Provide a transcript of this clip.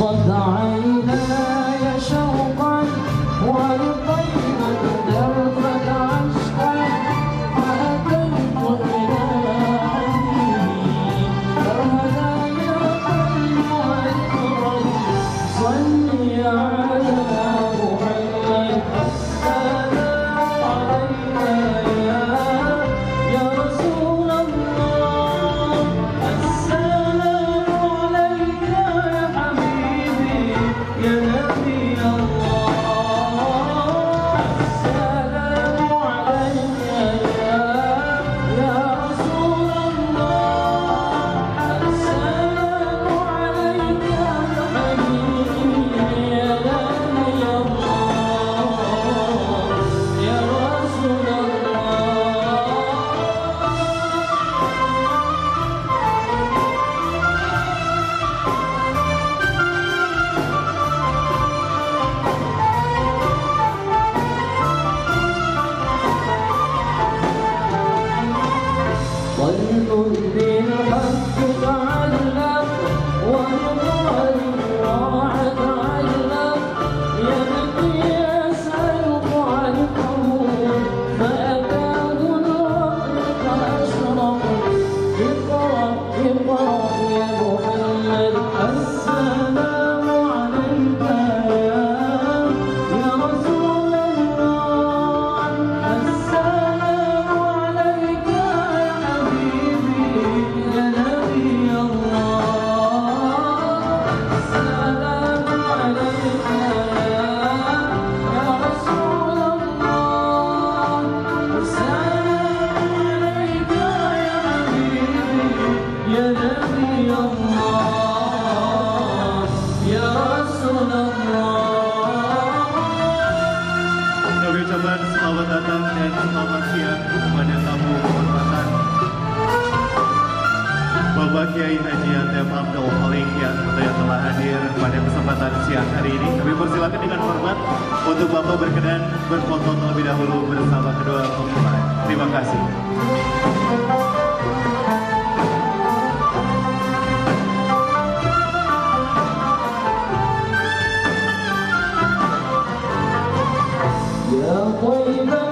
خذ عيناي شوقا ولطيبا Kiai Haji Atef Abdul Khalik yang telah hadir pada kesempatan siang hari ini. Kami persilakan dengan hormat untuk Bapak berkenan berfoto terlebih dahulu bersama kedua mempelai. Terima kasih. Não foi